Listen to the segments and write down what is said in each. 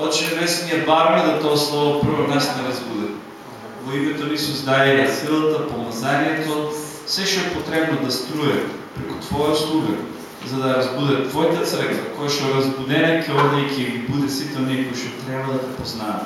Отче Небесния, барме да то Слово първо нас не разбуде. Во името на Исус дай силата, помазанието, все ще е потребно да струе преко Твоя слуга, за да разбуде Твоята църква, кој ще разбудене ке оде и ке ги буде сите кои ще трябва да те познаат.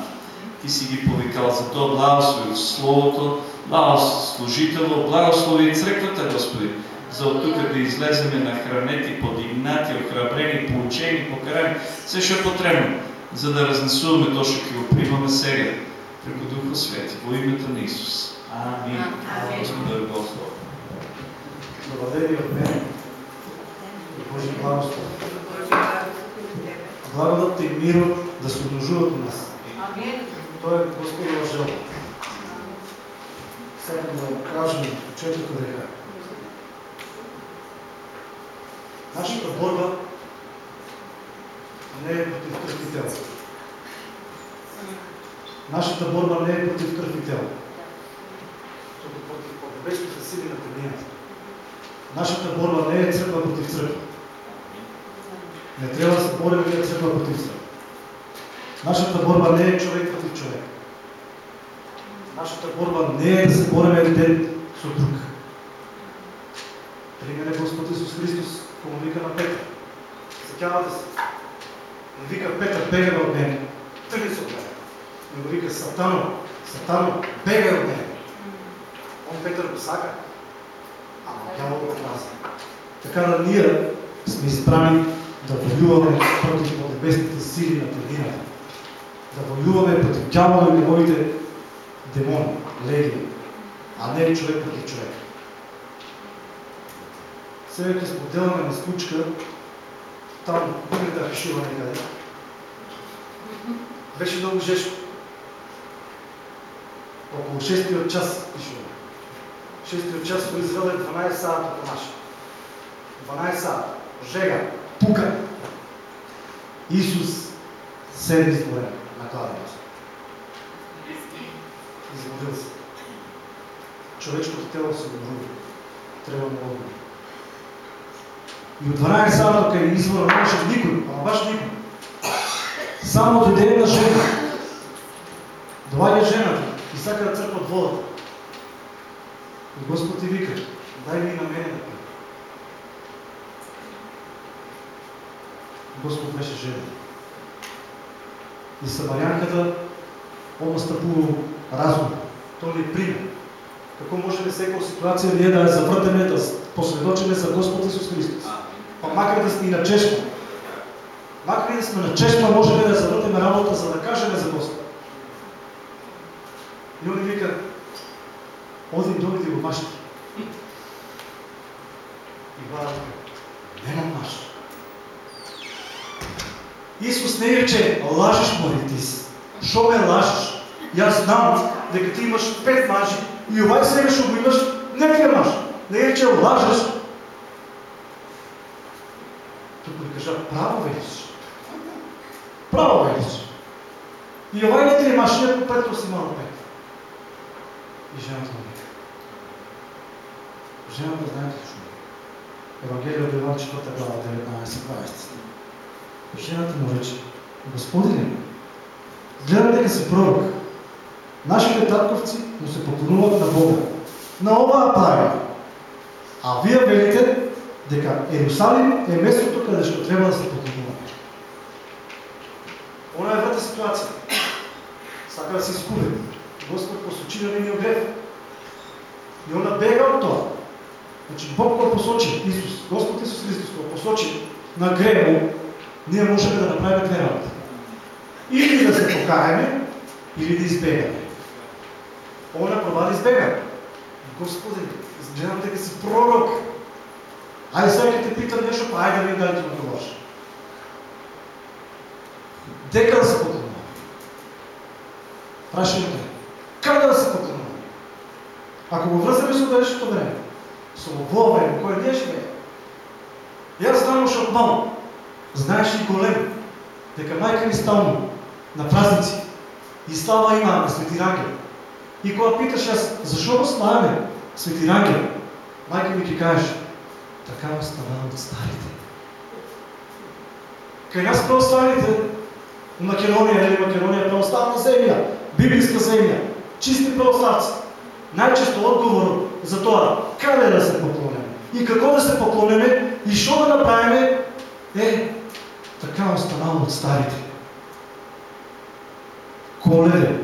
Ти си ги повикал за то, благослови Словото, благослови служитело, благослови църквата, Господи, за от тук да излеземе нахранети, подигнати, охрабрени, поучени, покарани, все ще е потребно, за да разнесуваме то, ще го примаме сега, преко Духа Свети, во името на Исус. Амин. Господа Богослов. Благодаря от мен. Божи благослов. Благодат и мирот да се умножуват у нас. Той е Господова жел. Сега да кажем четвърто дека. Нашата борба не е против кръв и тело. Нашата борба не е против кръв и тело. Тук против поднебесните сили на тъмнината. Нашата борба не е църква против църква. Не трябва да се борим ние църква против църква. Нашата борба не е човек против човек. Нашата борба не е да се борим един с друг. Пример е Господ Исус Христос, кому вика на Петър. Сетявате се. Не вика Петър, бегай от мене. Тръгни се от мене. Не го вика Сатано, Сатано, бегай от мене. Он Петър го сака. Ама дявол го отраза. Така да ние сме избрани да воюваме против поднебесните сили на тъмнината. Да воюваме против дявола и неговите демони, легии, а не човек против човек. Сега като споделяме на случка, там Библията решила някъде. Беше много жешко. Около 6 час пишува. 6 час в Израел е 12 сата по наше. 12 сата. Жега. Пука. Исус седи изгорен на кладенето. Изгорил се. Човешкото тело се обрува. Трябва много. И от 12 сата, къде извора нямаше никой, ама баш никой. Само дойде една жена. Долагя жената и сака да църпат водата. И Господ ти вика, дай ми на мене да пия. Господ беше жена. И Самарянката, он настъпува разум. То ли е пример. Какво може ли всяка ситуация ние да я завъртаме, да посредочиме за Господ Исус Христос? Па макар да сме и на чешма. Макар и да сме на чешма, можем да я завъртаме работа, за да кажем за Господ. И он вика, Оди дойде го мащи. И глава нема маш. Исус не рече, лажеш, Маритис. Шо ме лажеш? Аз знам, дека ти имаш пет мажи и овај сега шо го имаш, не ти маж. Не рече, лажеш. Тук ми кажа, право велиш. Право велиш. И овај не ти имаш, не по пет, си имал пет. И жената му вика. Жената знаете шо? Евангелие от Иван 4 глава 19-20. Жената му рече, Господине, гледам дека си пророк. Нашите татковци му се поклонуват на Бога. На ова прави. А вие велите дека Ерусалим е местото къде ще трябва да се поклонуваме. Она е врата ситуация. Сака да се изкули. Господ посочи на нейния грев. И она бега от това. Значи Бог го посочи, Исус, Господ Исус Христос го посочи на греха ние можем да направим две работи. Или да се покаяме, или да избегаме. Она проба да избега. Господи, гледам дека си пророк. Айде сега те питам нещо, па айде ми дайте това. Дека да се поклонува. Прашаем те. Как да се поклонува? Ако го връзваме с днешното време, с ovo време, кое ние живеем, аз знам още отново, знаеш ли голем, дека майка ми стално на празници и става има на Свети Рангел. И когато питаш аз, защо го славяме Свети Рангел, майка ми ти каже, така става от старите. Кај нас православните Македония или Македония е православна земя, библейска земя, чисти православци. Най-често отговор за това, къде да се поклоняме и какво да се поклоняме и що да направим е така останало от старите. Коледе.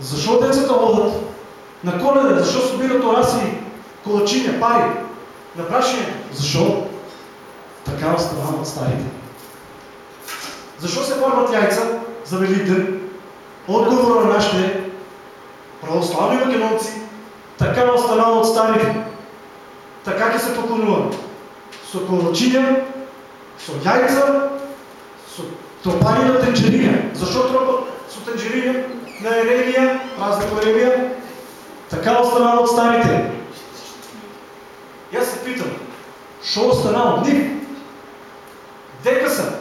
Защо децата водят? На коледе, защо събират ораси, колачиня, пари? На прашение. Защо? Така останало от старите. Защо се формат яйца за Великден? Отговора на нашите православни македонци така останало от старите. Така ке се поклонува. Со колачиня, со яйца, со тропани на тенджериня. Защо тропат со тенджериня на Еремия, празник Еремия? Така останало от старите. И аз се питам, що остана от них? Дека са?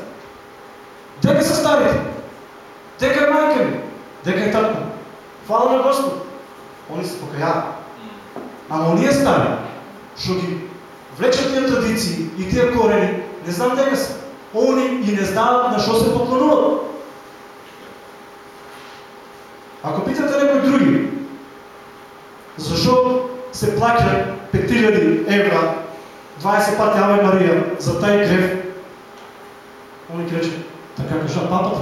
Дека са старите? Дека е майка ми? Дека е татко? Хвала на Господ. Они се покаяват. Ама ония стари, що ги влечат тия традиции и тия корени, не знам дека са. Они и не знаят на що се поклонуват. Ако питате някои други, защо се плаќа 5000 евра 20 пати Аве Мария за taj грев, они рече, така кажа папата.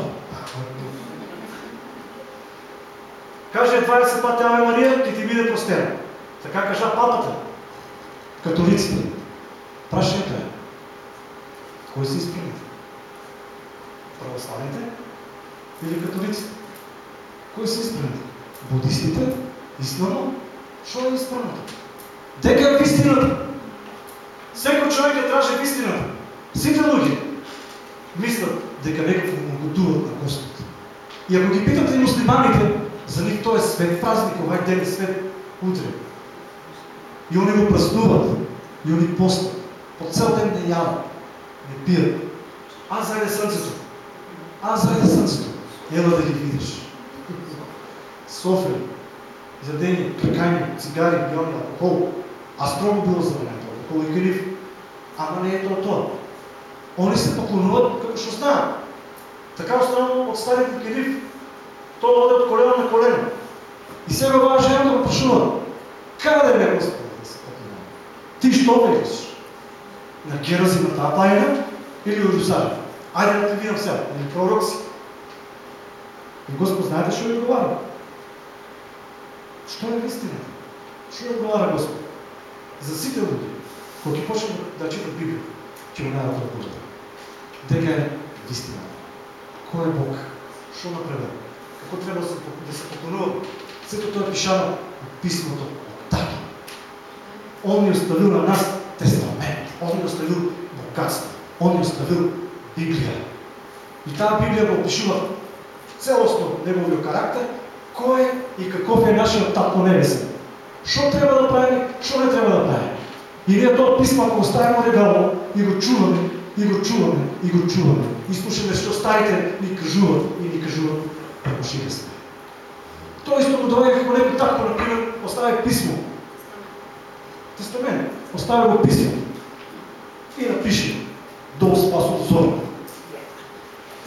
Каже 20 пати Аве Мария, ки ти биде простена. Така кажа папата. Католиците. Прашањето е, кои се изпълните? Православните или католиците? Кои се изпълните? Будистите? Ислама? Що е изпълното? Дека е истината? Секој човек ја тражи истината. Сите луѓе мислят дека некако му годуват на Господ. И ако ги питате муслиманите, за них той е свет празник, овај ден е свет утре. И они го празнуват, и они постат. По цел ден не ядат, не пият. Аз зайде слънцето. Аз зайде слънцето. Ела да ги видиш. София, ядение, кракани, цигари, биони, алкохол. А строго било забранено калив. Ама не е то това. Они се поклонуват като ще знаят. Така останало от старите калив. То оде от колено на колено. И сега баба жена го прашува. Къде е Господи да се поклонува? Ти що вериш? На Герази на тази тайна или Иерусалим? Айде да те видам сега. Или пророк си. И Господ знаете, що ви говори? Що е истината? Що ви говори Господ? За сите ќе почнат да читат Библија, ќе го најдат одговорот. Дека е вистината. Кој е Бог? Што направи? Како треба да се, да се поклонува? Сето тоа е пишано от писмото от Тато. Он ни оставил на нас тестамент. Он ни оставил богатство. Он ни оставил Библија. И таа Библија го опишува целосно неговиот карактер, кој е и каков е нашиот тат по небесен. Што треба да правиме, што не треба да правиме. И ние тоа писмо ако го ставиме регало и го чуваме, и го чуваме, и го чуваме. И слушаме што старите ни кажуват и ни кажуват шире сме. Тоа исто го доаѓа како некој татко, например, остави писмо. Тестамент. Остави го писмо. И напише Дол спасот зорно.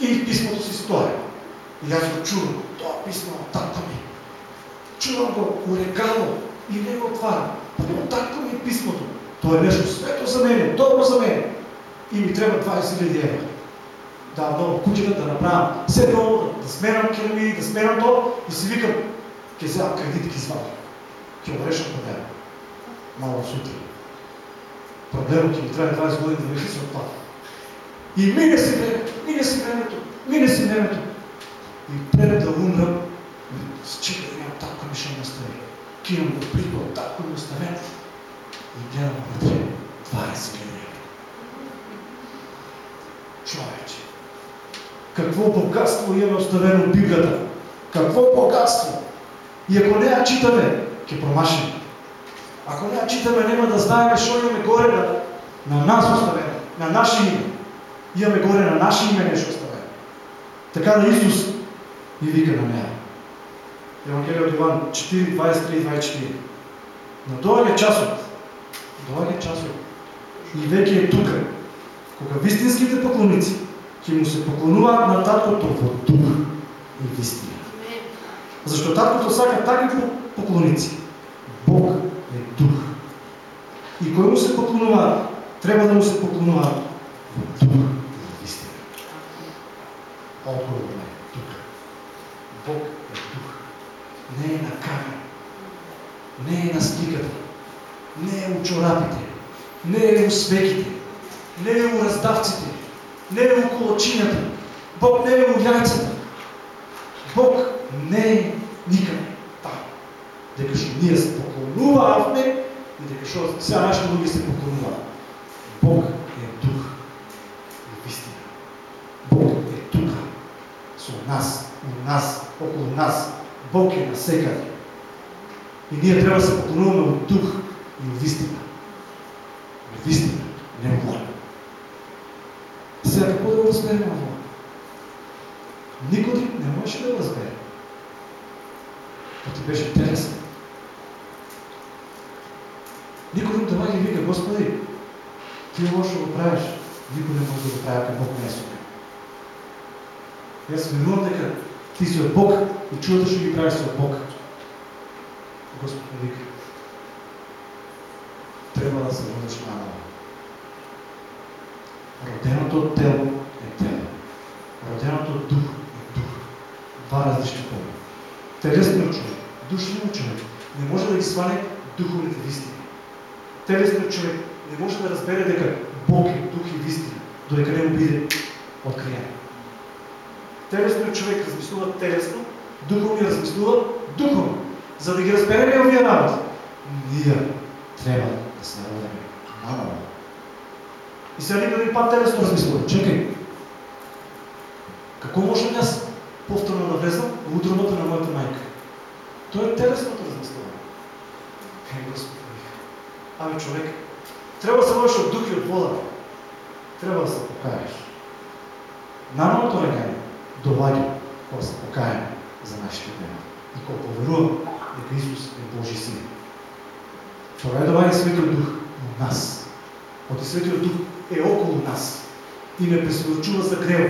И писмото си стои. И аз го чувам. Това писмо от татко ми. Чувам го урегало и не го отварям. От татко ми е писмото. То е нещо свето за мене, добро за мене. И ми трябва 20 000 евро. Да, много кучета да направя все долу, да, сменам керами, да сменам то и си викам, ке вземам кредит, ке извадя. Ке умреш от. Мало сутрин. Проблемът ми трябва 20 години да реши се отпада. И мине си времето, мине си времето, мине си времето. И пред да умра, считам, нямам татко ми ще ме остави. Кинам го прикол, татко ми. И гледам вътре 20 хиляди. Човече, какво богатство имаме оставено в Библията? Какво богатство? И ако не я читаме, ќе промашим. Ако не я читаме, няма да знаем, що имаме горе на, на нас оставено, на наше име. Имаме горе на наше име нещо оставено. Така да Исус ни вика на нея. Евангелие от Иван 4, 23 и 24. На дойде часот, дойде часот и веќе е тука, кога вистинските поклоници ќе му се поклонуваат на таткото во дух и вистина. Зашто таткото сака такви поклоници. Бог е дух. И кој му се поклонуваат, треба да му се поклонуваат во дух и вистина. Одговор е тук. Бог е дух. Не е на камера. Не е на сликата. Не е у чорапите. Не е у свеките. Не е у раздавците. Не е у колочината. Бог не е у яйцата. Бог не е никъде там. Дека што ние се поклонувавме и дека што сега нашите други се поклонуваат. Бог е дух и вистина. Бог е тук со нас, у нас, около нас. Бог е насекаде. И ние трябва да се поклонуваме от дух и от истина. От истина, не воля. Сега какво да разберем от воля? Никой не можеше да разбере. То ти беше интересен. Никой това ги вика, Господи, ти лошо го правиш. Никой не може да го прави, Бог не е сука. Аз верувам дека ти си от Бог и чудата ще ги правиш от Бог. Господ вика, трябва да се водиш наново. Роденото от тело е тело. Роденото от дух е дух. Два различни поля. Телесният човек, душният човек не може да ги сване духовните истини. Телесният човек не може да разбере дека Бог е дух и истина, додека не му биде откриен. Телесният човек размислува телесно, духовният размислува духовно. За да ги разберем овие работи, ние трябва се народиме наново. И сега никой един пат телесно размислува. Чекай, какво може да аз повторно да влезам в утробата на моята майка? То е телесното размислуване. Е, Господи, ами човек, трябва да се водиш от дух и от вода. Трябва да се покаеш. Нановото регане долаги, кога се покаем за нашите грехи. И кога поверувам дека Исус е Божи Син. Това е долаги Светиот Дух в нас. Оти Светиот Дух е около нас. И не пресвърчува за грел,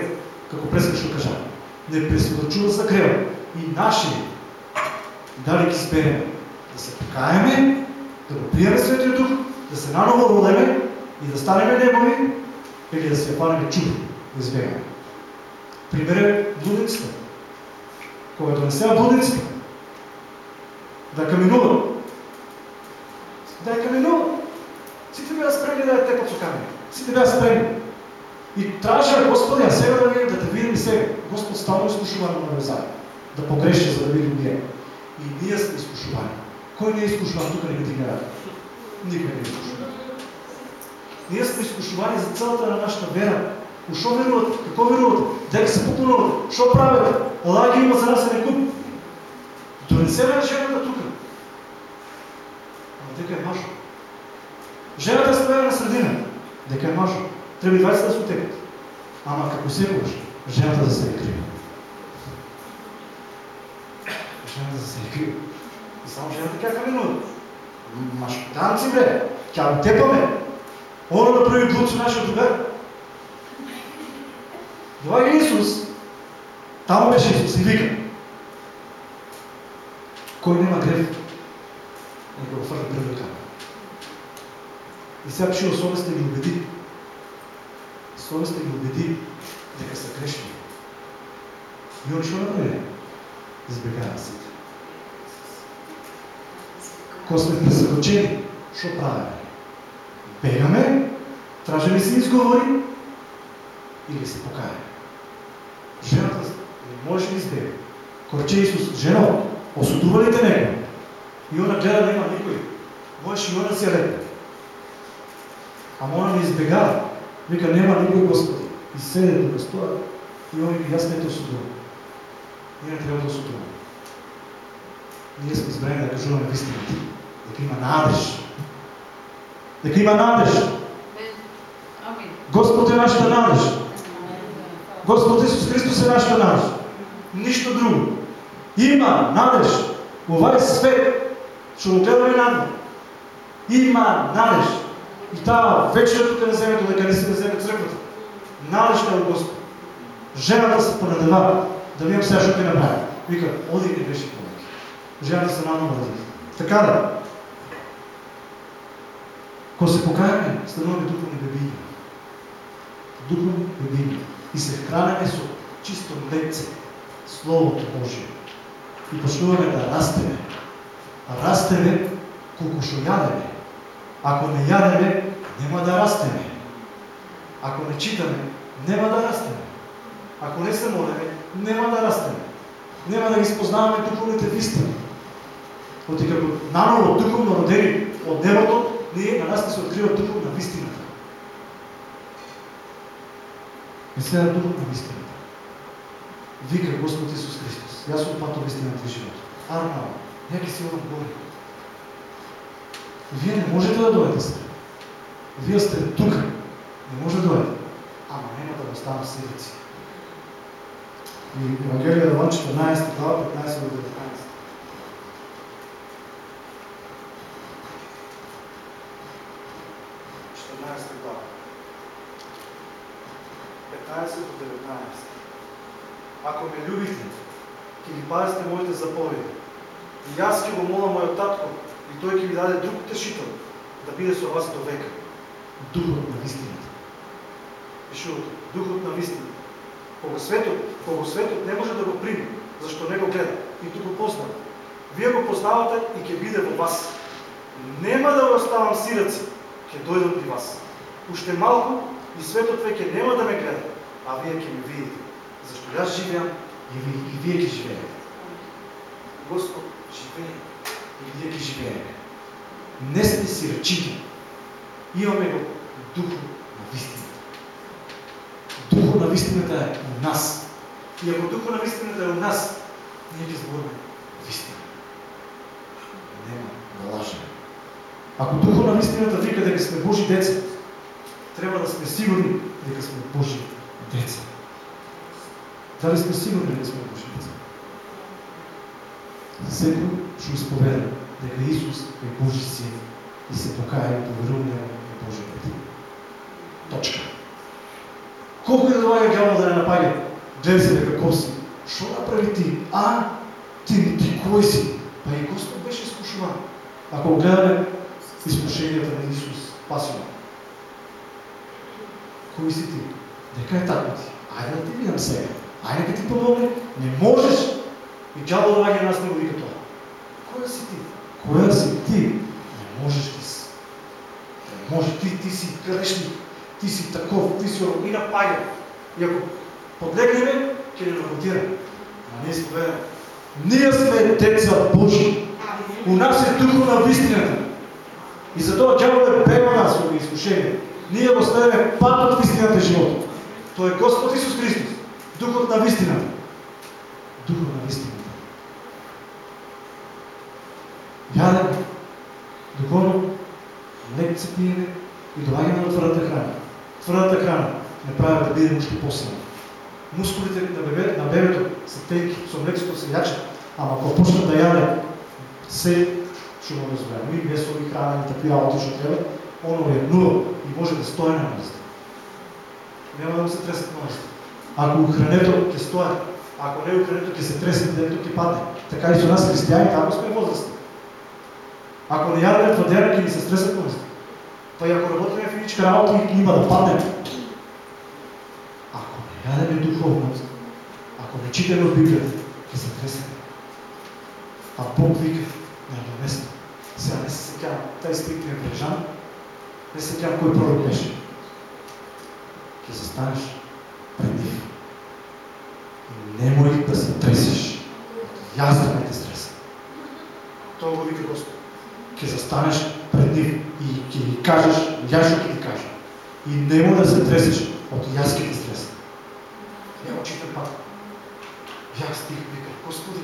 како прескашно кажа. Не пресвърчува за грел. И наши, дали ги сбереме, да се покаеме, да го приеме Светиот Дух, да се наново родеме и да станеме негови, или да се фанеме чудо, да избегаме. Пример е блудницата. Кога донесеа блудницата, да каменува. Да я каменува. Сите бяха спрени да я тепат со камени. Сите бяха спрени. И трябваше, Господи, а сега да, да те видим и сега. Господ стално изкушува на Навезар. Да погреши, за да видим ние. И ние сме изкушувани. Кой не е изкушуван? Тук не ги дигне Никой не е изкушуван. Ние сме изкушувани за цялата на нашата вера. Ушо веруват? Какво веруват? Дека се поклонуват? Що правят? Лаги има за нас е куп. Донесена е жената тук. Дека е мажо. Жената е стоя на средина. Дека е мажо. Треба и 20 да се отекат. Ама како секогаш, жената да се е крива. Жената да се е крива. И само жената тя каменува. Маш танци бре, тя го тепаме. Оно да прави блуд со нашия другар. Доаѓа Исус, тамо беше Исус и вика, кой нема грев, нека го фърли пред ръка. И сега пише, съвестта ги убеди. Съвестта ги убеди, дека са грешни. И он що направи? Избегава се. Кога сме пресъкочени, що правим? Бегаме, тражаме си изговори или се покаяме. Жената не може да избега. Корче Исус, жена, осудува ли те него? И она гледа да има. Можеш и она си лепе. Ама она не избегава. Вика, нема никой Господи. И седе тук стоя. И он вика, аз не те осудувам. Ние не трябва да осудуваме. Ние сме избрани да кажуваме истината. Дека има надеж. Дека има надеж. Господ е нашата надеж. Господ Исус Христос е нашата надеж. Нищо друго. Има надеж. Ова е свет. Ще гледаме надо. Има надеж. И тава вечер тук на земето, дека не си на земе църквата. Надежта от Господ. Жената се понадева, да видим сега що ти направи. Вика, оди не беше повече. Жената се роди. Така да. Ко се покаяме, стануваме духовни бебини. Духовни бебини. И се хранеме со чисто млекце, Словото Божие. И почнуваме да растеме. Растеме колко шо ядеме. Ако не ядеме, нема да растеме. Ако не читаме, нема да растеме. Ако не се молиме, нема да растеме. Нема да ги спознаваме духовните истини. Оти како наново духовно родени от небото, ние на нас не се открива духовна истината. И сега духовна истината. Вика Господ Исус Христос. Јас сум патов истината и живот. Арнал, неки си одам горе. Вие не можете да дойдете сега. Вие сте тук. Не може да дойдете. Ама нема да оставам седици. И Евангелие Йоан 14 глава 15 до 19. 14 глава. 15 до 19. Ако ме любите, ќе ги пазите моите заповеди. И аз ќе го моля мојот татко, и той ќе ви даде друг утешител, да биде со вас до века. Духот на вистината. Пишувате, духот на вистината. Кога светот, кога светот не може да го прими, зашто не го гледа, ниту го познава. Вие го познавате и ќе биде во вас. Нема да оставам сираци, ќе дојдам при вас. Уште малку и светот веќе нема да ме гледа, а вие ќе ме видите. Зашто јас живеам и, ви, и вие ќе живеете. Господ живее и вие ќе живееме. Не сте сирачите. Имаме го духот на вистината. Духот на вистината е у нас. И ако духот на вистината е у нас, ние ќе збориме вистина. Нема да лажеме. Ако духот на вистината вика дека сме Божи деца, трябва да сме сигурни дека сме Божи деца. Дали сме сигурни дека сме Божи деца? Секој што исповеда дека Исус е Божи син и се покая и поверува на е Божи дете. Точка. Колко и да доаѓа ѓавол да не напаѓа, гледа се дека коси. Што направи ти? А, ти, ти кој си? Па и Господ беше изкушуван. Ако гледаме изкушенията на Исус, пасио. Кој си ти? Дека е тако ти? Ајде да ти видам сега. Ајде да ти помогне. Не можеш. И ѓавол доаѓа нас не го вика тоа. Која си ти? Која си ти? Не можеш ти си. Не може ти, ти си грешник. Ти си таков, ти си и напаѓа. И ако подлегнеме, ќе не работира. А ние споведаме. Ние сме деца Божи. У нас е духот на вистината. И затоа ѓавол е пева нас во изкушение. Ние го ставиме патот вистината живот. Тој е Господ Исус Христос. Духот на вистината. Духот на вистината. Ядеме, духовно, леко се пиеме и долагаме на твърдата храна. Твърдата храна не прави да бидем още по-силни. Мускулите на, бебе, на бебето са тенки, со млексото се ячат, ама ако почнат да яде, се ще го разберем. И весови храна и такви работи ще трябва, оно е нула и може да стои на место. Няма да му се тресат ноги. Ако хрането ќе стои, ако не хрането ќе се тресе, дето ќе падне. Така и со нас християните, ако сме възрастни. Ако не ядеме твърдена, ќе ни се стресат. Па и ако работиме физичка работа, има да паднем. Ако не ядеме духовно, ако не читаме от Библията, ќе се тресеме. А Бог вика на едно место. Сега не се сетявам, taj стриктен Брежан, не се сетявам кой пророк беше. Ќе застанеш пред нив. И немoj да се тресеш. Јас да не те стресам. Тоа го вика Господ. Ќе застанеш пред нив и ќе ги кажеш, што ќе ти кажа. И немoj да се тресеш, од јас ќе те стресам. Ја го читам пак. Јас стих вика, Господи,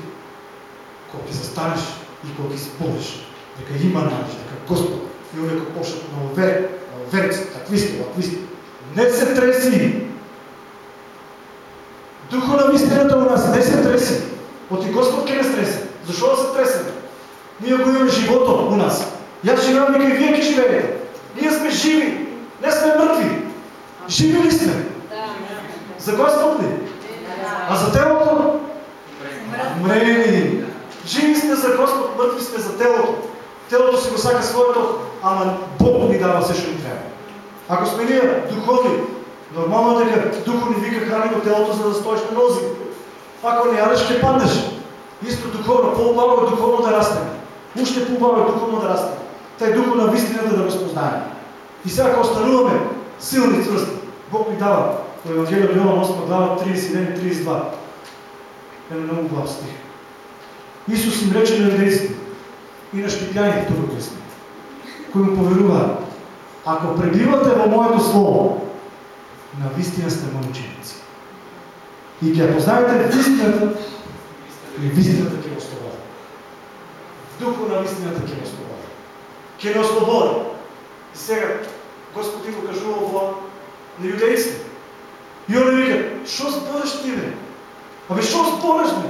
кога ќе застанеш и кога ќе се полиш, дека има начин, дека Господ и кои почнат на овер, на оверец, такви сте, такви сте. Не се треси! Духот на вистината у нас не се треси. Оти Господ ќе не стреси. Зашо да се тресеме? Ние го имаме живото у нас. Живеам вика и вие ќе живеете. Ние сме живи, не сме мртви. Живи ли сме? Да. За Господ ли? А за телото? Мрени. Живи сте за Господ, мъртви сте за телото. Телото си го сака своето, ама Бог ни дава все, що ни трябва. Ако сме ние духовни, нормално е дека духо ни вика храни го телото, за да стоиш на нози. Ако не ядеш, ще паднеш. Исто духовно, по-убаво е духовно да растем. Уште по-убаво е духовно да растем. Тай духо на вистината да го спознаем. И сега, ако остануваме силни цвърсти, Бог ни дава по Евангелие от Йоан 8 глава 31 и 32. Е много глав стих. Исус им рече на юдейците и на щипяните тук късно, кои му поверува, ако пребивате во моето слово, на вистина сте мои ученици. И ќе познаете вистината, и вистината ќе ослободи. Духо на вистината ќе ослободи. Ќе не ослободи. И сега Господ го кажува во юдейците. И они викат, що збориш ти, бе? Абе, що збориш, бе?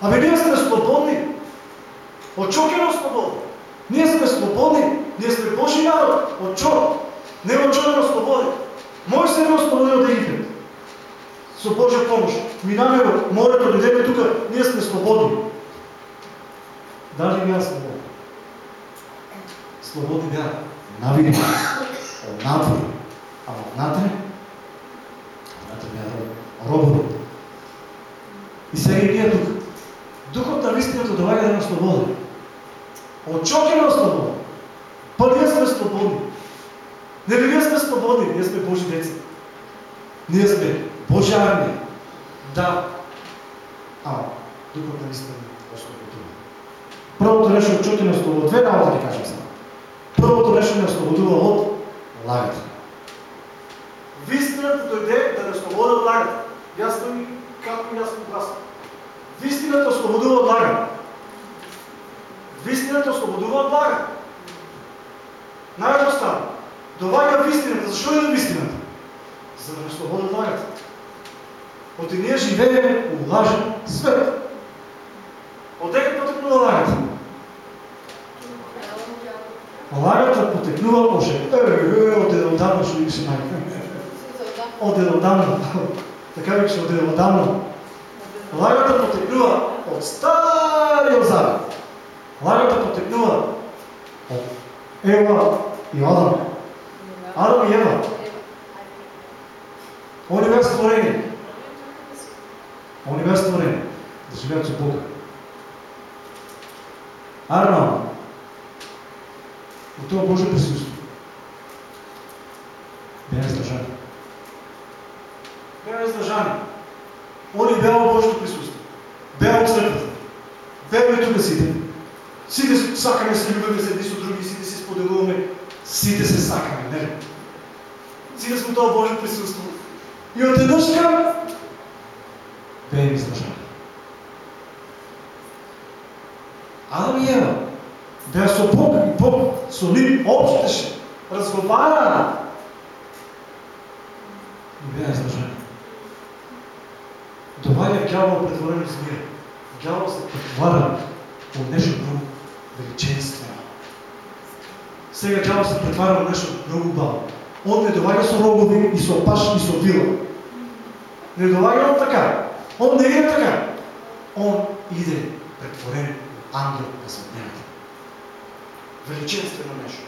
Абе, ние сме слободни. От чо ке слободни? Ние сме слободни. Ние сме Божи народ. От чо? Не от чо да слободи. Може се не ослободи от Египет. Со Божия помощ. Минаме го морето, дойдеме тук, ние сме свободни. Дали бяха свободни? Свободни бяха. Навидимо. Отнатре. А отнатре? Отнатре бяха робови. И сега ние тук. Духът на истината долага да на свобода. От чоки на свобода. Ние сме свободни. Не ли ние сме свободни, ние сме Божи деца. Ние сме Божия армия. Да. А, духът на истина освободува. Първото нещо от чути не освободува. Две работи да кажем сега. Първото нещо не освободува от лагата. Вистината дойде да не освободи от лагата. Ясно ми, както ясно гласно. Вистината освободува от лага. Вистината освободува от лага. Най-едностранно. Довага в истината. Защо е в истината? За да не освободи от лагата. От ние живеем у лажен свет. Отдека потекнува лагата? Лагата потекнува още. Е, е, е, от отдавна ще викаше майка. От отдавна. Така викаше от отдавна. Лагата потекнува от Стария Завет. Лагата потекнува от Ева и Адам. Адам и Ева. Они бяха створени. Они бяха створени да живеят с Бога. Арно, от това Божие присъствие, бяха издържани. Бяха издържани. Они бяха Божието присъствие. Бяха от църквата. Бяха тук сите. Сите сакаме се любиме се едни с други, сите се споделуваме, сите се сакаме, не? Сите сме това Божие присъствие. И от еднъжка бе им издържани. Адам и Ева бяха со Бог и Бог со ним общеше, разговара. И бяха издържани. Доваѓа дявол претворен в змия. Дявол се претваря в нещо много величествено. Сега дявол се претваря в нещо много бавно. Он не доваѓа со рогови и со паш и со вила. Не доваѓа он така. Он не иде така. Он иде претворен ангел на светлината. Величествено нещо.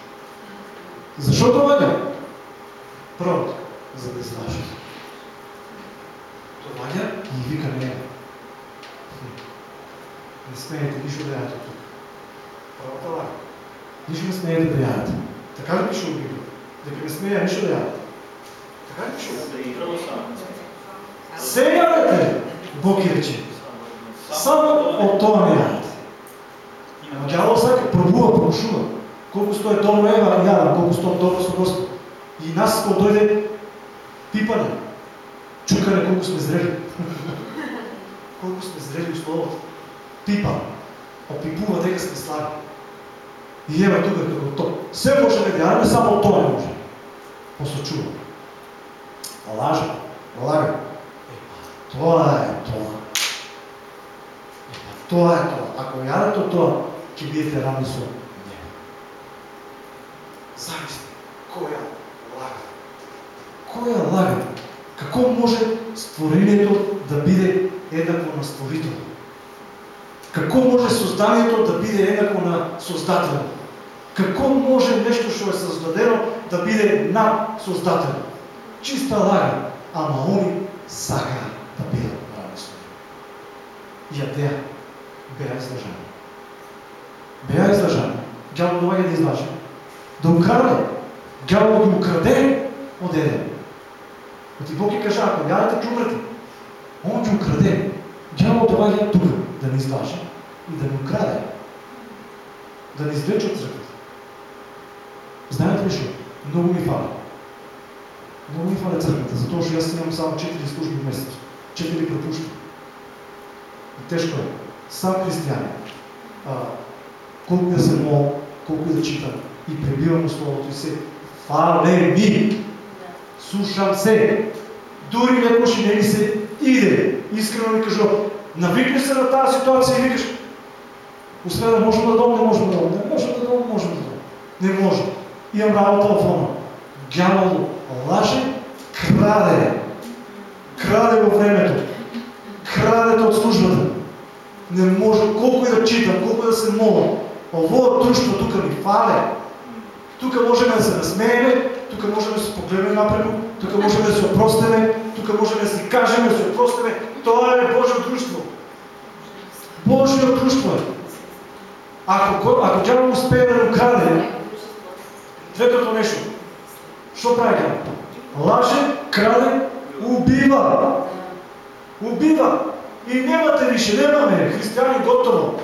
Защо доваѓа? Първо, за да излажа. Доваѓа и вика не. Не смеете нищо да ядете тук. Първата лага. Нищо не смеете да ядете. Така ли пише Библията? Дека не смея нищо да ядете. Така ли пише? Се ядете, Бог и рече. Само от това не ядете. А дявол пробува, прошува. Колко стои добро ева, ядам, колко стои добро со Господ. И нас, кога дойде пипане, чукане колко сме зрели. колко сме зрели в Словото. Пипа. Опипува дека сме слаби. И ева тук като то. Все може да вярваме, само то не може. После чува. Лажа. Лага. Епа, това е това. Епа, това е това. Ако от това, ќе бидете равни со него. Замисли, која лага? Која лага? Како може створението да биде еднакво на створител? Како може созданието да биде еднакво на Создател? Како може нещо, што е создадено, да биде над Создател? Чиста лага, ама они сака да бидат равностои. Јадеа, беа излажани. Беа излажани. Гјавот доаѓа да излаже. Да украде. Гјавот да украде од Еден. Оти Бог ќе кажа, ако јадете ќе умрете. Он ќе украде. Дявол доаѓа тука да ни излаже и да ни украде. Да ни извлече от църквата. Знаете ли що? Много ми фали. Много ми фали църквата, затоа што јас имам само 4 служби в месец. 4 пропущам. Тежко е. Сам християнин. Колко да се мол, колко да читам и пребивам Словото и се фале ми. Слушам се. Дури некош не ми се иде. Искрено ми кажу, навикни се на тази ситуация и викаш, освен да можем да дом, не можем да дом. Не можем да дом, можем да дом. Не може. Имам работа в фона. Дявол лаже, краде. Краде във времето. Крадете от службата. Не може, колко и да читам, колко и да се моля. Ово дружство тук ми фале. Тук можем да се насмееме, тук можем да се погледнем напред, тук можем да се опростиме, тук можем да си кажем, да се опростиме. Това е Божие дружство. Божие дружство е. Ако, ако дявол успее да го краде, третото нещо, що прави дявол? Лаже, краде, убива. Убива. И нямате више, нямаме християни готово.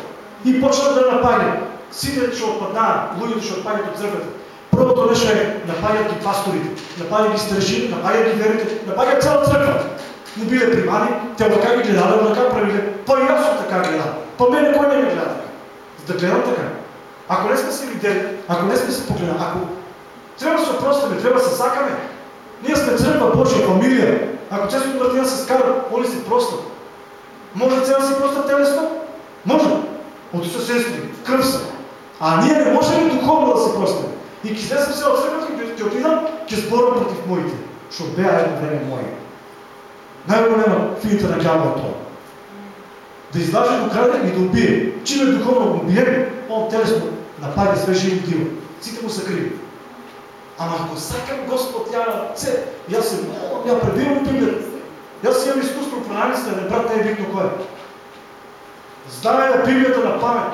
И почна да напаѓа. Сите што отпаднаат, луѓето што отпаѓаат од црквата. Првото нещо е напаѓаат ги пасторите, напаѓаат ги старешини, напаѓаат ги верите, напаѓаат цяла црква. Не биле примани, те така ги гледале, така правиле. Па и съм така гледал. Па мене кой не ме гледа така? За да гледам така. Ако не сме се видели, ако не сме се погледали, ако трябва да се опростиме, трябва да се сакаме. Ние сме църква Божия, фамилия. Ако често Мартина се скара, моли си просто. Може цяла си просто телесно? Може. От са сестри, кръв са. А ние не можем духовно да се простим? И ки след съм се от църквата, ки отидам, ки спорам против моите. Защото беа едно време мои. Най-голема финита на дявола е това. Да излаже до краде и да убие. Чим е духовно го убие, он телесно напади свежи и убива. Сите му са криви. Ама ако сакам Господ, я це, я се молам, я пребивам Библията. Аз имам изкуство про не брат, не е викно кой. Знае Библията на памет.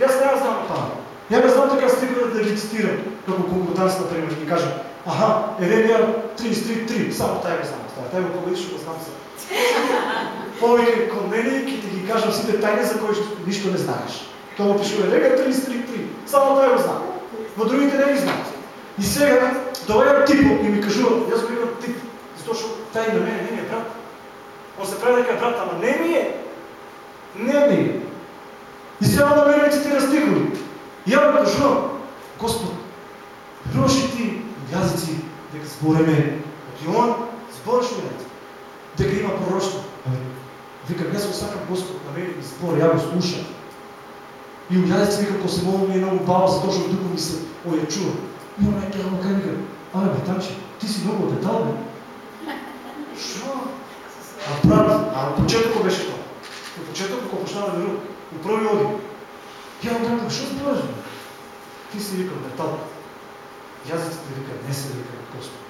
И аз не знам на памет. Я не знам така стига да ви цитирам, като конкурданс, например, и кажа, аха, Еремия 33.3, само тая го знам. Тая го победиш, го знам се. Повече към мене и ти ги кажа всички тайни, за които нищо не знаеш. Това му пише Еремия 33.3, само тая го знам. Но другите не ги знаят. И сега, доведа типо и ми кажува, аз го имам тип, защото тай на мене не ми е брат. Се прави дека брат, ама не ми е. Не ми е. И сега на мене цитира стихови. И я му Господ, веруваш ти язици дека збореме от Йоан, збориш ли Дека има пророчство. Вика, аз го сакам Господ на мене ми збори, я го слушам. И у язици вика, се молим ми е много баба, затоа што духа ми се ојачува. И она е му каже, вика, абе, бетанче, ти си много детал, бе. Шо? А брат, а почетоко беше това. По почетоко, ако почна да верува, управи оди. Я му казвам, що збораш, бе? Ти си викал метал. Язиците вика, не се вика Господ.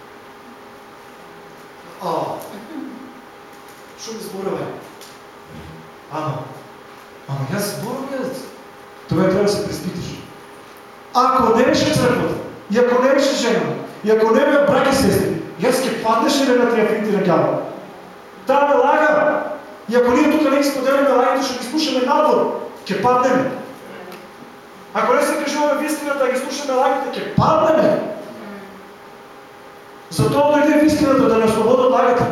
А, що ми збора, бе? Ама, ама аз зборам язици. Това трябва да се приспиташ. Ако не беше църквата, и ако не беше жена, и ако не бе брак и сестри, аз ке паднеш ли на триафите на гяла? Та лага. И ако ние тук не ги споделяме лагите, ще ги слушаме надвор. Ке паднем. Ако не се кажуваме в истината, ги слушаме лагите, ке паднем. Затова дойде в истината да не освобода лагата.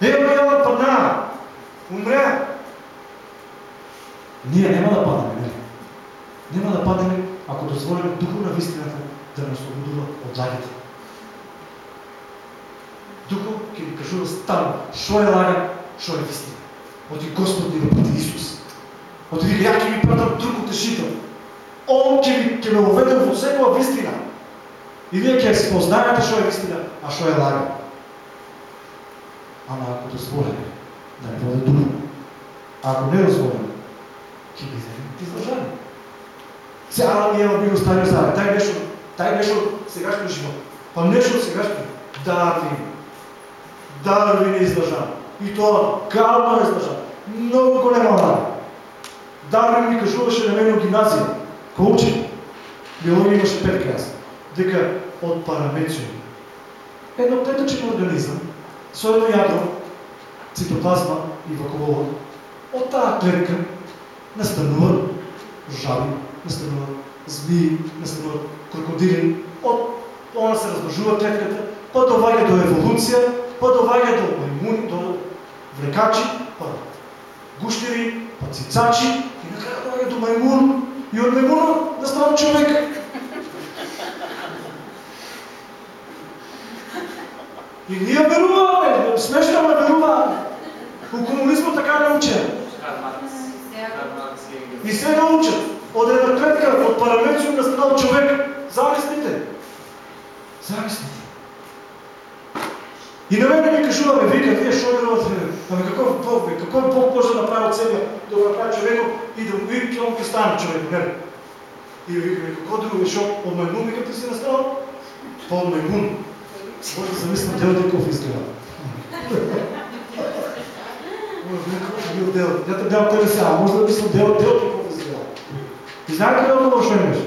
Ева Ела падна. Умря. Ние няма да падаме. Не. Няма да падаме, ако дозволим духа на истината да не освободува от лагите. Духом ќе ви кажува стално, шо е лага, шо е вистина. Оти Господ ни пати Исус. Оти ви ја ќе ви пратам друг утешител. Он ќе ви ќе ме уведе во секоја вистина. И вие ќе спознаете шо е вистина, а шо е лага. ама ако дозволиме да не води духа, ако не дозволиме, ќе ги вземем издържани. Цяла ми е бил оставил сега. Тай нещо, тай нещо сегашно живот. Па нещо сегашно. Дарвин. Дарвин е издържан. И това калма издържан. Много голема лага. Дарвин ми кажуваше на мен от гимназия. Ко учи? Биология имаше пет клас. Дека от параметриум. Едно клетъчен организъм, со едно ядро, цитоплазма и вакуола, от тази клетка настануват жаби, настануват змии, настануват крокодили, от она се размножува клетката, па довага до еволюция, па довага до маймуни, до влекачи, па гущери, па цицачи и накрая довага до маймун. И от маймуна настава човек. И ние веруваме, смешно ме веруваме. У комунизма така не учат. И сега учат. От една клетка, от параметриум настанал човек. Замислите. Замислите. И на мен ми кажува, вика, вие верувате? Ами какъв Бог, бе? Какъв Бог може да направи от себе, да го направи човек и да го види, он стане човек, не? И вика, какво друго, защото от маймун ми като си настал? По маймун. Може да замисля Дел Диков изгледа. Какво бил Дел. Дето Дел тебе сега, може да мисля Дел Дел Диков изгледа. И знаете ли отговор, що имаш?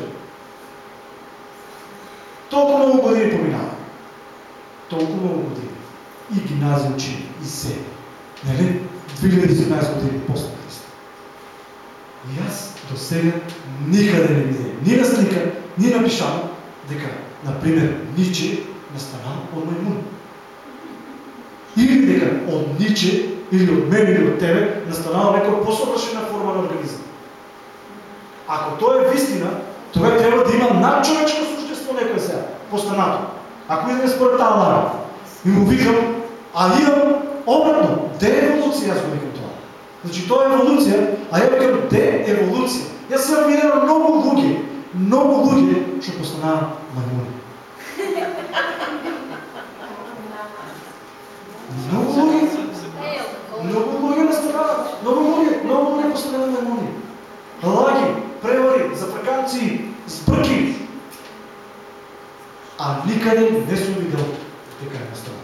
Толкова много години поминава. Толкова много години. И гимназия учи, и се. Нали? 2017 години после Христа. И аз до сега никъде не видя, ни на слика, ни на пишано, дека, например, Ниче настанал от маймун. Или дека от Ниче, или от мен, или от тебе, настанал някаква по-съвършена форма на организъм. Ако то е вистина, тогава трябва да има надчовечко същество някой сега, постанато. Ако идем според тази и му викам, а имам обратно, де-еволюция, аз го викам това. Значи то е еволюция, а я викам де-еволюция. Аз съм видял много луги, много луги, ще постана маймуни. Много луги, много луги настанават, много луги, много луги постанават маймуни. Лаги, превари, зафраканци, сбърки. А никъде не съм видял дека е настанал.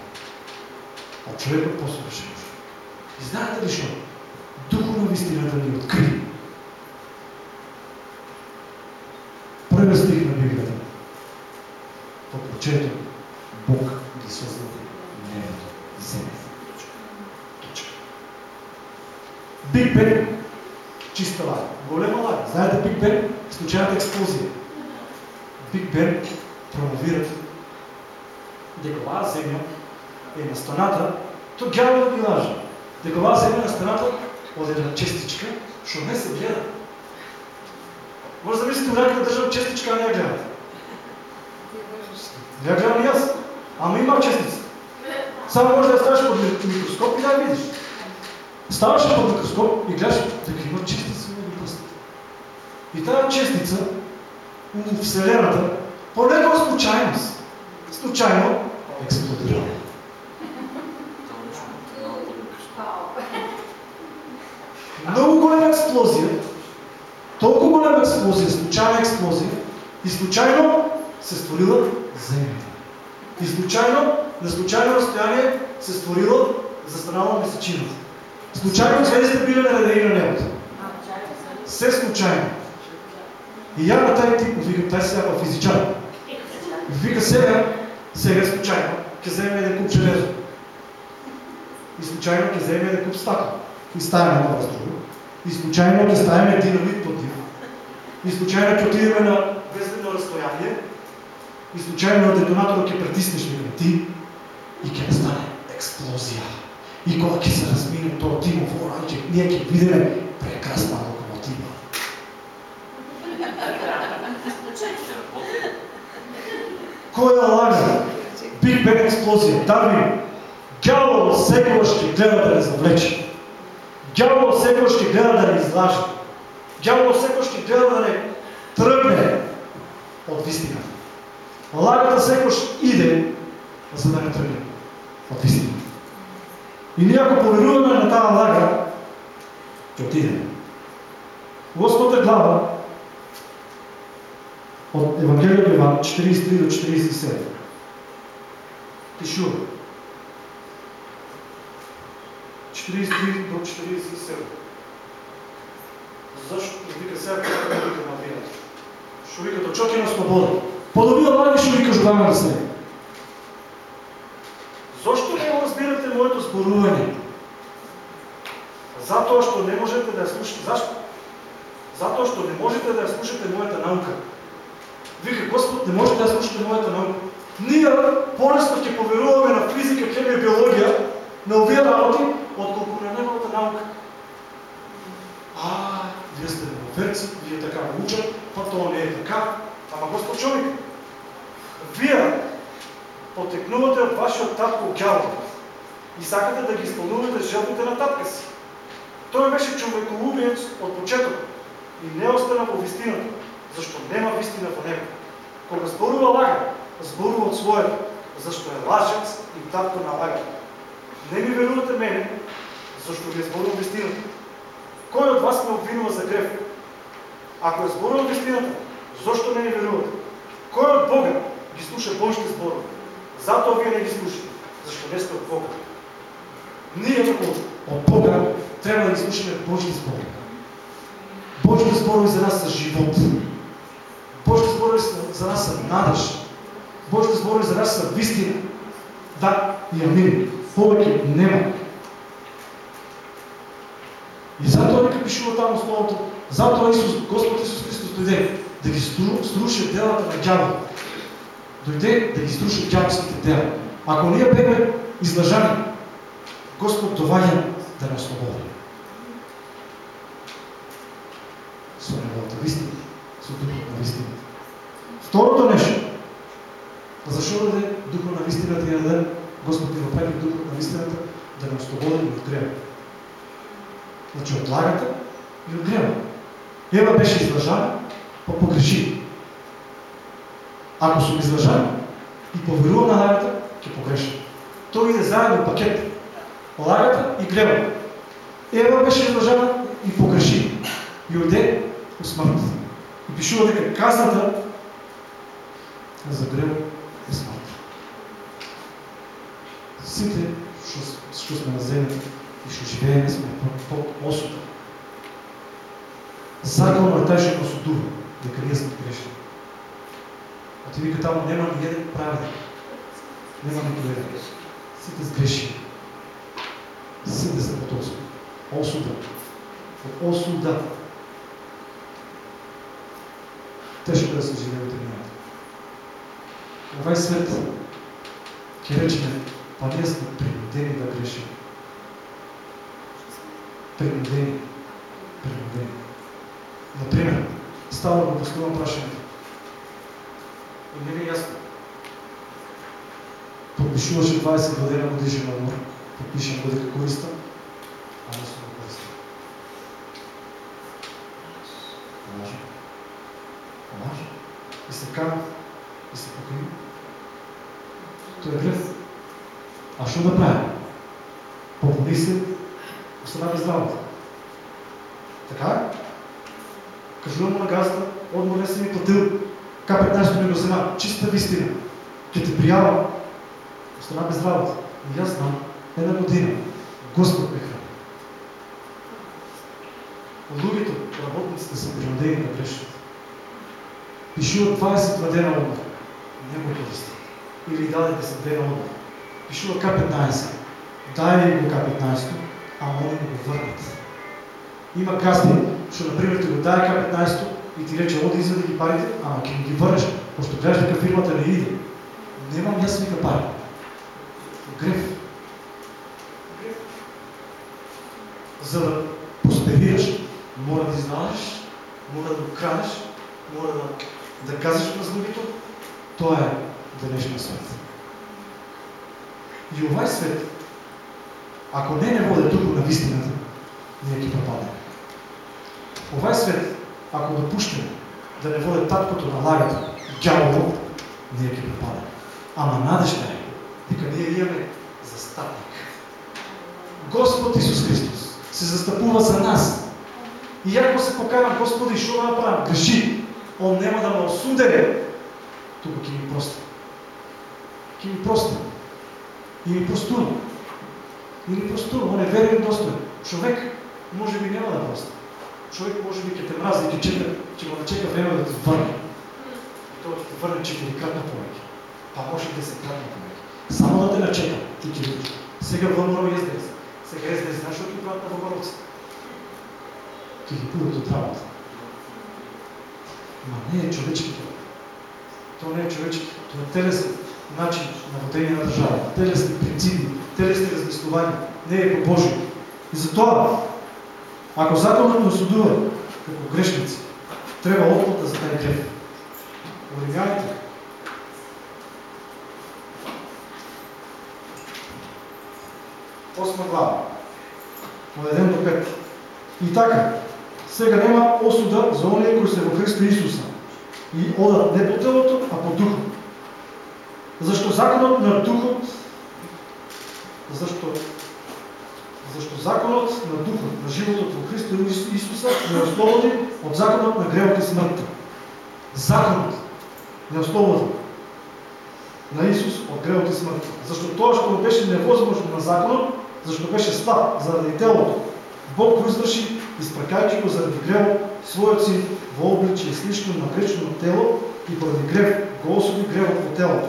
А човекът после беше. И знаете ли що? Духовна истината ни откри. Първи стих на Библията. По прочето Бог ги създаде небето земята. Точка. Биг Бен, чиста лага. Голема лага. Знаете Биг Бен? Случайната експлозия. Биг Бен промовират дека оваа земја е на страната, то ги лаже. Дека оваа земја на страната од една честичка, што не се гледа. Може да мислите, да държам честичка, а не я гледате. Не я гледам и аз. Ама има честица. Само може да ставаш под микроскоп и да я видиш. Ставаш под микроскоп и гледаш дека има честица на пръстите. И тази честица Вселената, по някаква случайност, случайно експлодира. Много голема експлозия, толкова голема експлозия, случайна експлозия и случайно се створила Земята. И случайно, на случайно разстояние се створила застанала месечината. Случайно звездите били наредени на небото. Все случайно. И я на тази тип, викам, тази сега е физичар. Вика сега, сега случайно, ќе вземе един куп железо. И случайно ќе вземе един куп стакло. И ставаме на друго. И случайно ставиме динамит него. И случайно ќе отидеме на безбедно разстояние. И случайно детонатор ќе притиснеш ти и ќе настане експлозия. И кога ќе се размине тоа тимов оранче, ние ќе видиме прекрасна локомотива. Кој ја лага? Биг Бен експлозия. Дарвин, Гяло секогаш ќе гледа да не завлече. Гяло секогаш ќе гледа да не излаже. Гяло секогаш ќе гледа да не тръгне от вистината. Лагата секогаш иде, за да не тръгне от вистината. И ние ако поверуваме на тази лага, ще отидем. Осмата глава от Евангелието Иван 43 до 47. Пишува. 43 до 47. Защо вика сега как да вика на вината? Що вика до чоки на свобода. Подобия лаги ще вика жогаме да се. Защо не разбирате моето зборување? Затоа што не можете да слушате. Зашто? Затоа што не можете да слушате мојата наука. Вика, Господ, не можете да слушате мојата наука. Ние полесно ќе поверуваме на физика, хемија, биологија, на овие работи, отколку на неговата наука. А, вие сте нововерци, вие така го учат, па тоа не е така. Ама Господ човек, вие потекнувате от вашиот татко гјало и сакате да ги изпълнувате желбите на татка си. Той беше човеколюбиец от почеток и не остана во вистината, защо нема вистина во него. Кога зборува лага, зборува от своето, защо е лажец и татко на лага. Не ми верувате мене, защо ви е зборувам вистината. Кой от вас ме обвинува за грев? Ако е зборувал вистината, защо не ми верувате? Кой от Бога ги слуша Божите зборове? Затоа вие не ги слушате, защо не сте от Бога. Ние от Бога трябва да ги слушаме Божите зборови. Божите зборови за нас са живот. Божите зборови за нас са надеж. Божите зборови за нас са вистина. Да и амин. Повече нема. И затоа нека пишува там основното. Затоа Исус, Господ Исус Христос дойде да ги струши делата на дявола. Дойде да ги струши дяволските дела. Ако ние беме излъжани, Господ доваѓа да не ослободи. Со неговата вистина, со духот на вистината. Второто нещо, защо даде духот на вистината и даде Господ ни въпреки духот на вистината да не ослободи и от грева. Значи от лагата и от грева. Ева беше излъжана, па погреши. Ако съм излъжан и поверувам на лагата, ќе погреша. Той иде заедно пакет. Лагата и грева. Ева беше излъжана и погреши. И отде у смърт. И пишува дека казната за грева е смърт. Сите, што сме на земята и што живееме сме под осуда. Е тај што го судува, дека ние сме грешни. А ти вика таму нема ни еден праведен. Нема ни еден. Сите сгрешени. Сите сме под осуда. Осуда. Под осуда. Тежко да се живее от едината. Овај свет ќе речеме, па ние сме принудени да грешим. Принудени. Принудени. Например, става да поставам прашането. И не е ясно. Подпишуваше 20 година годишен умор. Подпишем го дека користам, а не съм го користам. Може. Може. И се кана, и се покрива. Той е грев. А що да прави? Помоли се, остана без работа. Така? Кажувам му на газата, отмор не си ми платил. К-15 ми го. Чиста вистина. Ке те приявам. Остана без работа. И аз знам, една година. Господ ме храни. Лугите, работниците са принудени да грешат. Пишува 20 дена отмор. Не го користи. Или даде 10 дена отмор. Пишува К-15. Дай ли го К-15, а они му го върнат. Има газди, што, например, ти го даде К-15 и ти рече, оди извади ги парите, ама ќе ги върнеш, пошто гледаш дека фирмата не иде. Немам јас вика пари. Греф. За да просперираш, мора да знаеш, мора да го крадеш, мора да, да казваш на другите. Тоа е денешниот свет. И овај свет, ако не не води духот на вистината, ние ќе пропадаме. Овај свет, ако допуштиме да не води таткото на лагата, дяволот, ние ќе пропадаме. Ама надежда е дека ние имаме застапник. Господ Исус Христос се застъпува за нас. И ако се покажам, Господи, що да направим? Греши. Он няма да ме осуде. Тук ги ми прости. Ки ми прости. И ми простува. И ми простува. Он е верен достоен. Човек може би няма да прости. Човек може би ке те мрази, ке чека, че му чека време да те върне. И той ще върне, че го кратна повече. Па може да се кратна повече. Само да те начека, ти ти видиш. Сега въмро ездес. Сега ездес, знаеш що ти правят на въмровци? Ти ги пудат от работа. Ма не е човечки това. То не е човечки. Това е телесен начин на водение на държава. Телесни принципи, телесни размислования. Не е по Божие. И затова, ако законът не осудува като грешници, трябва отплата за тази грех. Оривяйте. Осма глава. От 1 до 5. И така, сега няма осуда за ония, които са в Христа Исуса. И одат не по телото, а по духа. Защо законът на духът, защо, защо законът на духът, на животът в Христа Исуса не ослободи от законът на грехът и смъртта. Законът не ослободи на Исус от грехът и смъртта. Защо това, що беше невъзможно на законът, защо беше слаб заради телото, Бог го извърши, изпракайки го заради грех, своят си в обличие слишно на гречно тело и поради грех го осуди грехът по телото.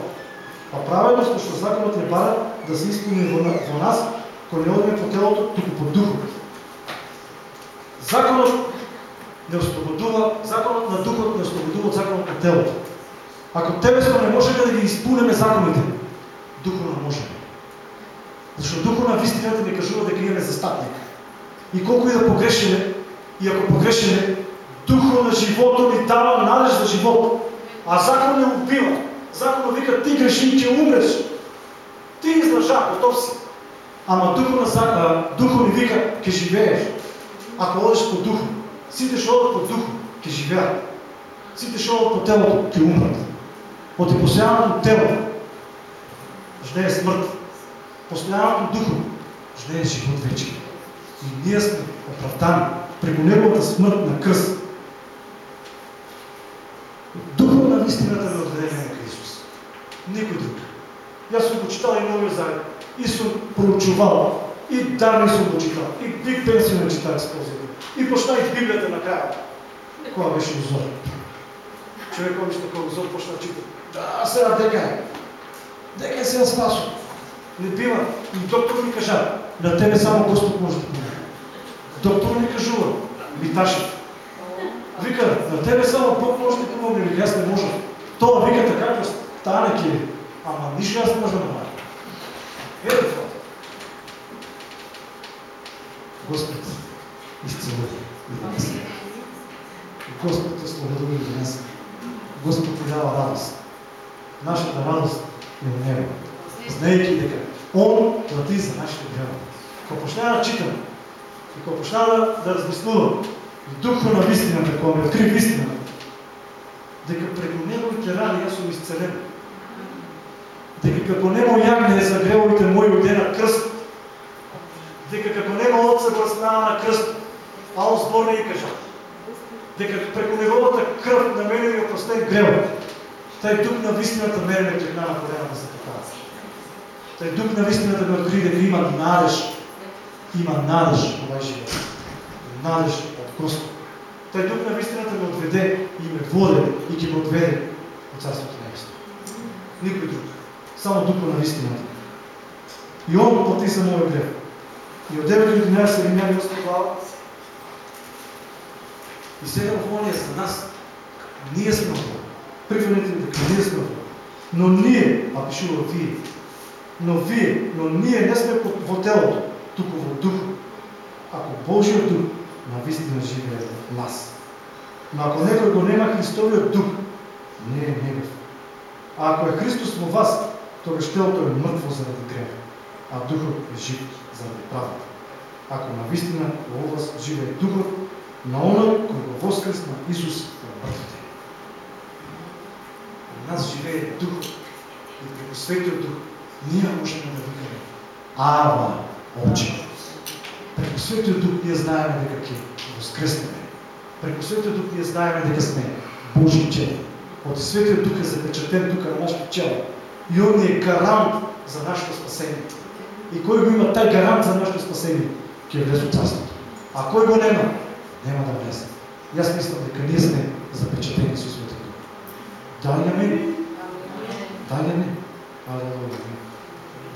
А правилно защото законът не бара да се изпълни в нас, ако не одиме по телото, тук по духа. Законът не освободува, законът на духът не освободува от законът на телото. Ако телесно не можем да ги изпълнеме законите, духовно не можем. Защото духа на истината ни кажува дека имаме застатник. И колко и да погрешиме, и ако погрешиме, духа на живота ни дава надеж за живот. А закон не убива. Закон вика, ти греши че умреш. Ти излъжа, готов си. Ама духа на закона, духа ни вика, ке живееш. Ако одеш по духа, сите ще одат по духа, ке живеят. Сите ще одат по телото, ке умрат. От постоянното тело ждее смърт. Постоянното духа ждее живот вече. И ние сме оправдани преко неговата смърт на кръст. Духа на истината на Исус. Никой друг. И аз съм го читал и Новия Завет. И съм проучувал. И дарни съм го читал. И Биг Бен си ме читал с този И почна и Библията накрая. Кога беше узор? Човек, който ще такова узор, почна да чита. Да, сега дека е. Дека е сега спасо. Не бива. И доктор ми кажа, на тебе само Господ може да помогне. Доктор ми кажува, Миташев. Вика, на тебе само Бог може да помогне, аз не може. Това вика така, стане ки, ама нищо аз не може да направя. Ето това. Господ изцелува и нас. Господ е и нас. Господ ти дава радост. Нашата радост е в Него. Знаейки дека Он плати за нашите грехове. Ако почна да читам, и ако почна да, да размислувам, духа на истината, ако ми открив истината, дека преко неговите рани аз съм изцелен. Дека како нема јагне за гревовите мои оде на кръст, дека како нема от съгласнава на кръст, а збор и кажа. Дека преко неговата кръв на мене ми опростен гревот. Taj дух на истината мене ме трегна на колена да се покажа. Taj дух на истината ме откри дека има надеж. Има надеж овај живот. Надеж от Господ. Taj дух на истината ме отведе и ме воде и ќе ме отведе от Царството Небесно. Никой друг. Само духа на истината. И он го плати за моя грех. И от 9 до 11 Римляни 8 глава. И сега в ония за нас. Ние сме в Прихваните дека ние сме в Но ние, а пишува вие, но вие, но ние не сме во телото, тук во дух. Ако Божиот дух на вистина живее в нас. Но ако некој го нема Христовиот дух, не е негов. А ако е Христос во вас, тогаш телото е мъртво заради грех, а духът е жив заради правата. Ако на вистина во вас живее духът на оној кој го воскресна Исус от мъртвите. В нас живее духът и преко Светиот дух ние можем да викаме Ава, Отче. Преко Светия Дух ние знаеме дека ќе воскреснеме. Преко Светия Дух ние знаеме дека сме Божи чели. От Светия Дух е запечатен тук на нашето чело. И Он е гарант за нашето спасение. И кой го има taj гарант за нашето спасение, ќе влезе в Царството. А кой го нема, нема да влезе. И аз мислям дека ние сме запечатени с Светия Дух. Да ли амин? Да ли амин? Алелуя.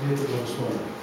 Вие благословени.